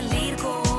salir con